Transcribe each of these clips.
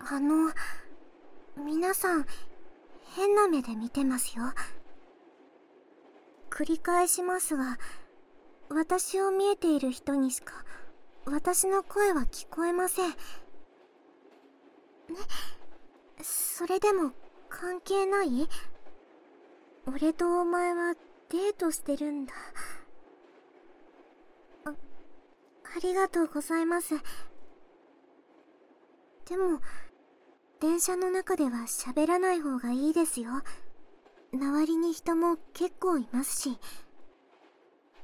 あの皆さん変な目で見てますよ。繰り返しますが私を見えている人にしか私の声は聞こえません。ねそれでも関係ない？俺とお前はデートしてるんだ。あありがとうございます。でも電車の中では喋らない方がいいですよ。周りに人も結構いますし。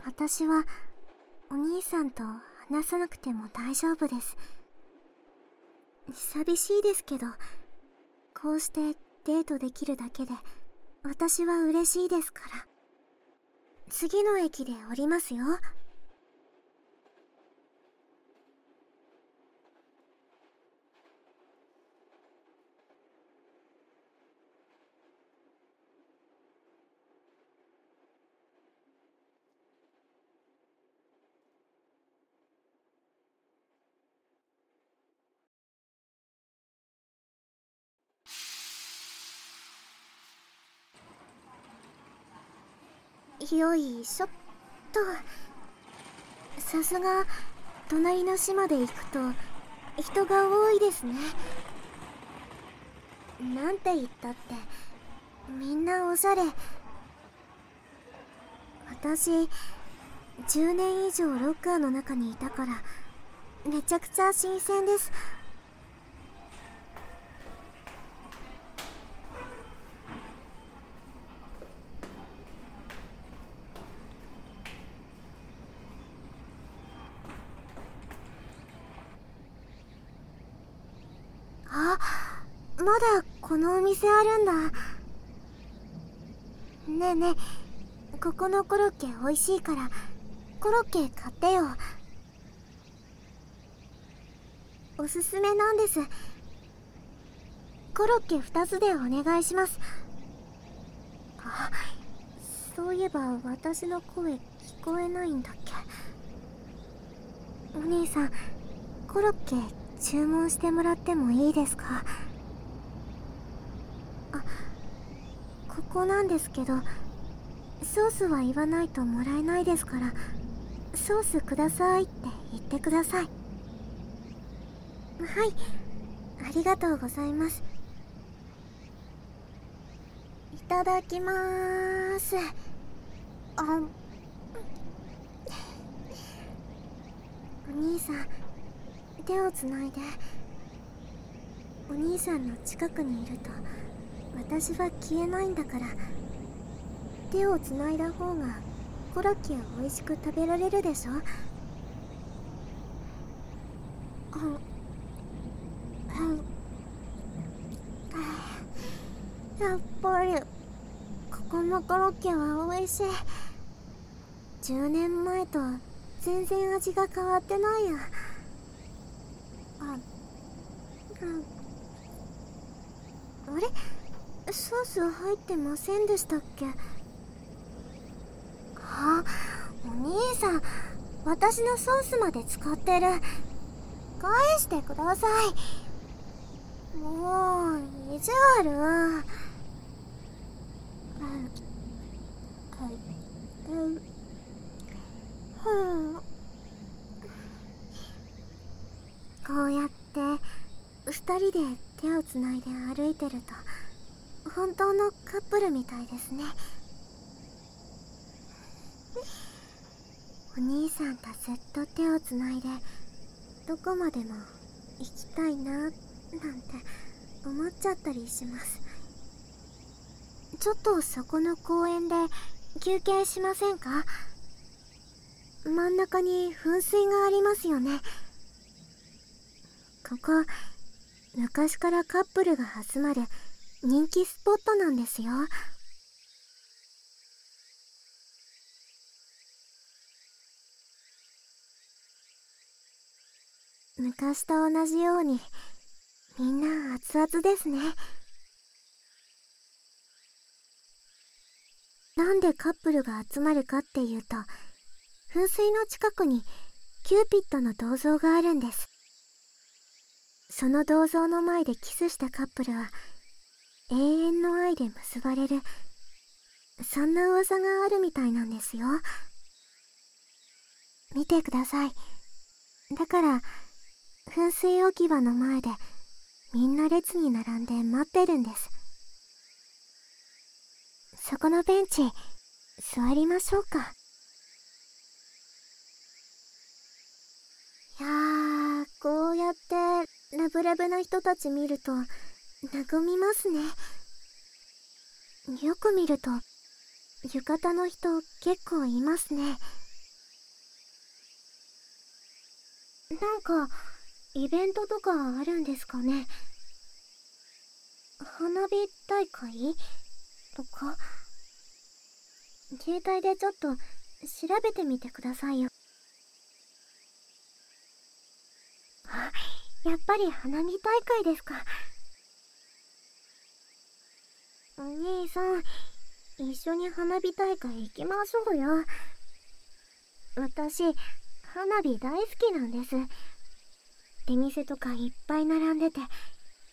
私はお兄さんと話さなくても大丈夫です。寂しいですけどこうしてデートできるだけで私は嬉しいですから。次の駅で降りますよ。よいしょっと。さすが隣の島で行くと人が多いですね。なんて言ったってみんなおしゃれ。私10年以上ロッカーの中にいたからめちゃくちゃ新鮮ですあまだこのお店あるんだ。ねえねえここのコロッケ美味しいからコロッケ買ってよ。おすすめなんです。コロッケ2つでお願いします。あそういえば私の声聞こえないんだっけ。お兄さんコロッケ注文してもらってもいいですかあこなんですけどソースは言わないともらえないですからソースくださいって言ってください。はい。ありがとうございます。いただきまーす。あん。お兄さん手をつないで。お兄さんの近くにいると。私は消えないんだから。手をつないだ方がコロッケを美味しく食べられるでしょ？やっぱりここのコロッケは美味しい。10年前と全然味が変わってないや。あん。あれ？ソース入ってませんでしたっけ？あお兄さん私のソースまで使ってる。返してください。もう意地悪うん。こうやって2人で手をつないで歩いてると。本当のカップルみたいですね。お兄さんとずっと手をつないでどこまでも行きたいななんて思っちゃったりします。ちょっとそこの公園で休憩しませんか？真ん中に噴水がありますよね。ここ昔からカップルが集まる人気スポットなんですよ。昔と同じようにみんな熱々ですね。なんでカップルが集まるかっていうと噴水の近くにキューピッドの銅像があるんです。その銅像の前でキスしたカップルは永遠の愛で結ばれるそんな噂があるみたいなんですよ。見てください。だから噴水置き場の前でみんな列に並んで待ってるんです。そこのベンチ座りましょうか。いやーこうやってラブラブな人たち見ると和みますね。よく見ると浴衣の人結構いますね。なんかイベントとかあるんですかね。花火大会？とか？携帯でちょっと調べてみてくださいよ。あやっぱり花火大会ですか。お兄さん一緒に花火大会行きましょうよ。私花火大好きなんです。出店とかいっぱい並んでて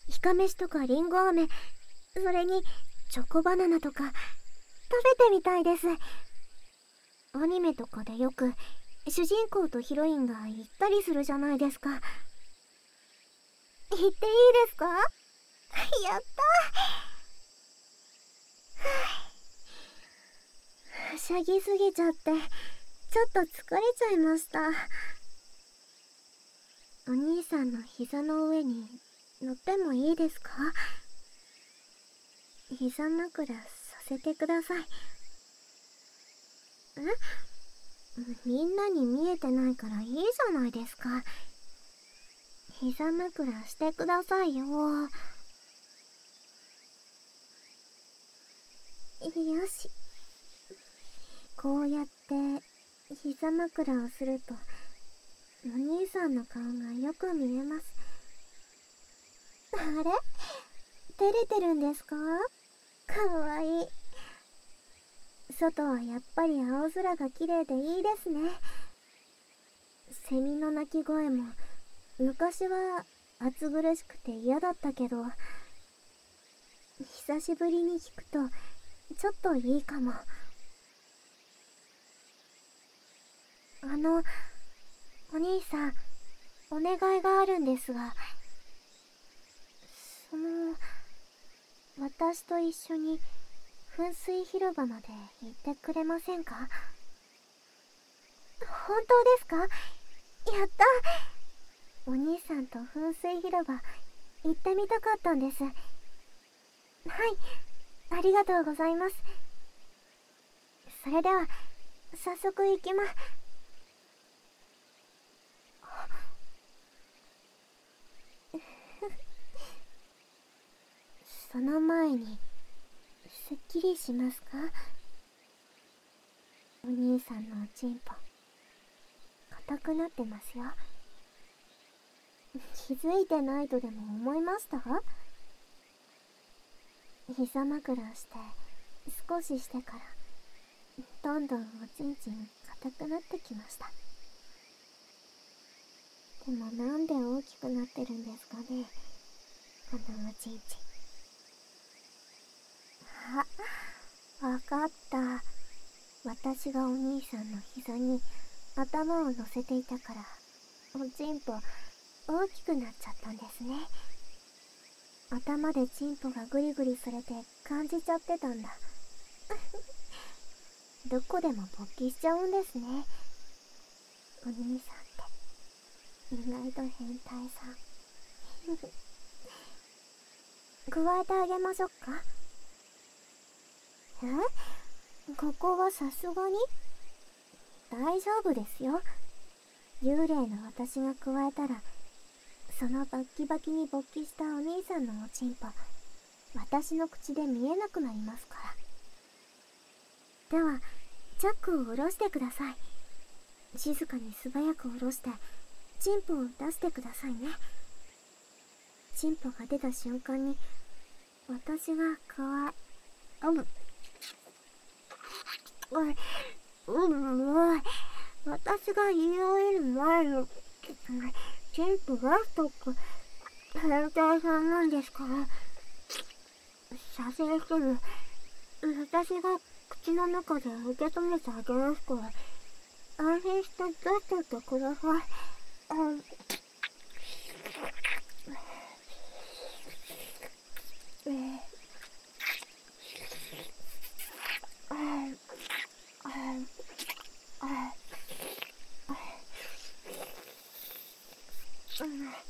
いかめしとかりんご飴それにチョコバナナとか食べてみたいです。アニメとかでよく主人公とヒロインが行ったりするじゃないですか。行っていいですか？やったはしゃぎすぎちゃってちょっと疲れちゃいましたお兄さんの膝の上に乗ってもいいですか膝枕させてくださいえみんなに見えてないからいいじゃないですか膝枕してくださいよよし。こうやって膝枕をするとお兄さんの顔がよく見えます。あれ？照れてるんですか？かわいい。外はやっぱり青空が綺麗でいいですね。セミの鳴き声も昔は暑苦しくて嫌だったけど久しぶりに聞くとちょっといいかも。あのお兄さんお願いがあるんですがその私と一緒に噴水広場まで行ってくれませんか？本当ですか？やった！お兄さんと噴水広場行ってみたかったんです。はい。ありがとうございます。それでは早速行きま。その前にすっきりしますか？お兄さんのおちんぽ。硬くなってますよ。気づいてないとでも思いました？膝枕して少ししてからどんどんおちんちん硬くなってきましたでもなんで大きくなってるんですかねこのおちんちんあ、わかった。私がお兄さんの膝に頭を乗せていたから、おちんぽ大きくなっちゃったんですね。頭でチンポがグリグリされて感じちゃってたんだ。どこでも勃起しちゃうんですね。お兄さんって、意外と変態さん。加えてあげましょうかえ？ここはさすがに？大丈夫ですよ。幽霊の私が加えたら、そのバッキバキに勃起したお兄さんのおちんぽ、私の口で見えなくなりますから。では、チャックを下ろしてください。静かに素早く下ろして、チンポを出してくださいね。チンポが出た瞬間に、私がかわ、あぶ、う、うん、私が言い終える前の、全部ラストか、変態さんなんですから射精しても私が口の中で受け止めてあげますから安心して出してってください。Oh. know.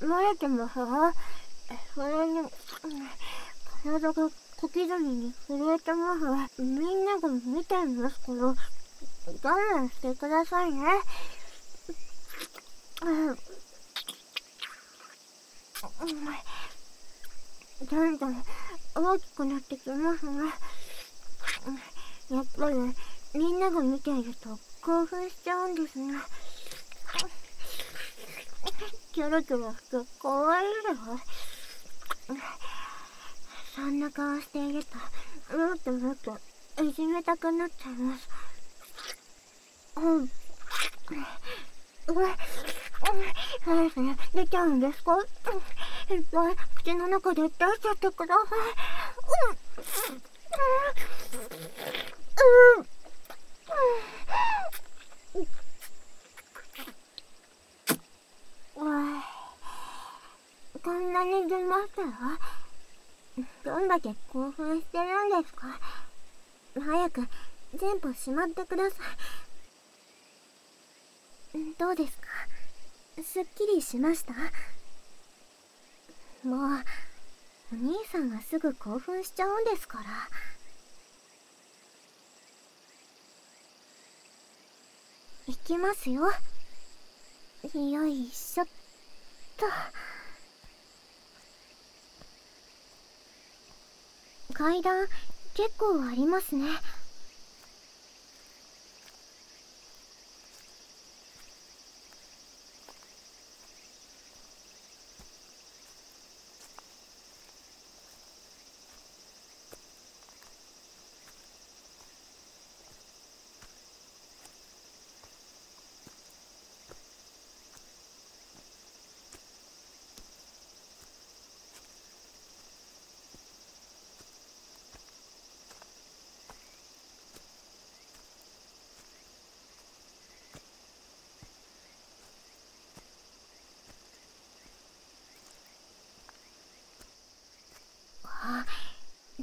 慣れてますわ。それに、体が小刻みに震えてますわ。みんなが見てますから、我慢してくださいね。うん。だんだん大きくなってきますね。やっぱり、みんなが見ていると興奮しちゃうんですね。キョロキョロして怖いよ。そんな顔していると、もっともっといじめたくなっちゃいます。うん。うわ、そうですね。出ちゃうんですか？いっぱい口の中で出しちゃってください。うん。うん。うん。こん。なに出ましたよ。どん。だけ興奮してるん。ですか早く全部しまってください。どうですかすっきりしましたもう、お兄さん。がすぐ興奮しちゃうん。ですから。いきますよ。よいしょっと。階段結構ありますね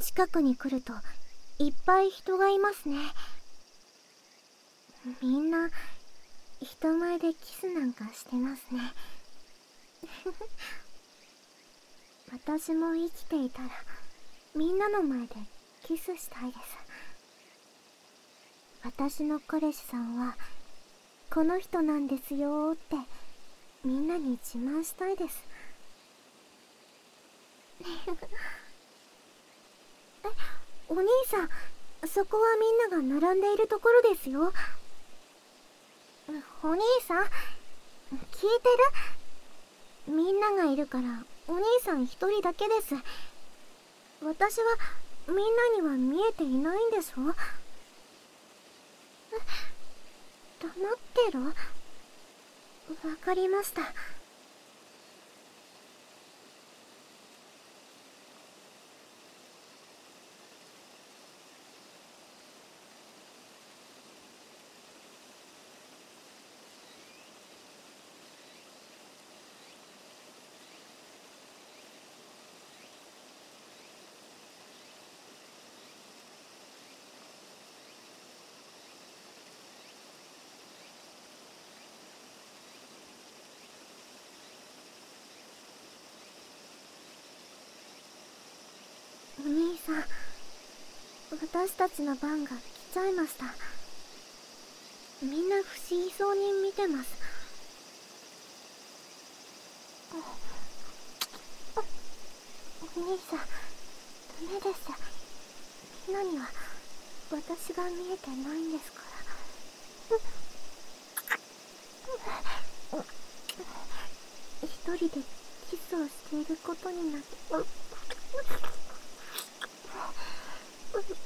近くに来るといっぱい人がいますね。みんな人前でキスなんかしてますね。私も生きていたらみんなの前でキスしたいです。私の彼氏さんはこの人なんですよってみんなに自慢したいです。お兄さんそこはみんなが並んでいるところですよ。お兄さん聞いてる？みんながいるからお兄さん一人だけです。私はみんなには見えていないんでしょ黙ってろ。わかりました。私たちの番が来ちゃいました。みんな不思議そうに見てます。お兄さんダメです。みんなには私が見えてないんですから。一人でキスをしていることになって。と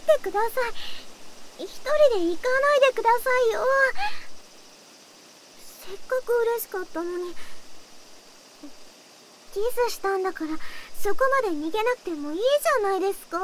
ってください。一人で行かないでくださいよ。せっかく嬉しかったのに。キスしたんだからそこまで逃げなくてもいいじゃないですか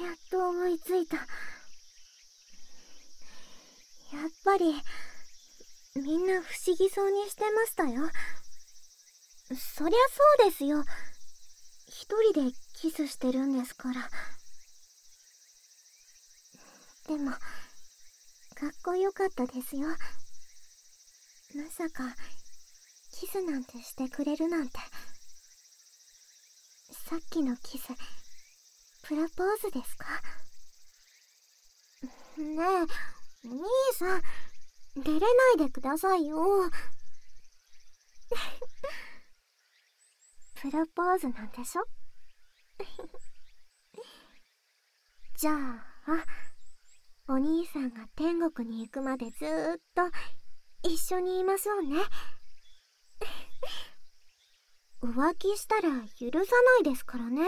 やっと思いついた。やっぱりみんな不思議そうにしてましたよ。そりゃそうですよ。一人でキスしてるんですから。でもかっこよかったですよ。まさかキスなんてしてくれるなんて。さっきのキスプロポーズですか？ねえ、お兄さん、出れないでくださいよ。プロポーズなんでしょ？じゃあ、お兄さんが天国に行くまでずーっと一緒にいましょうね。浮気したら許さないですからね。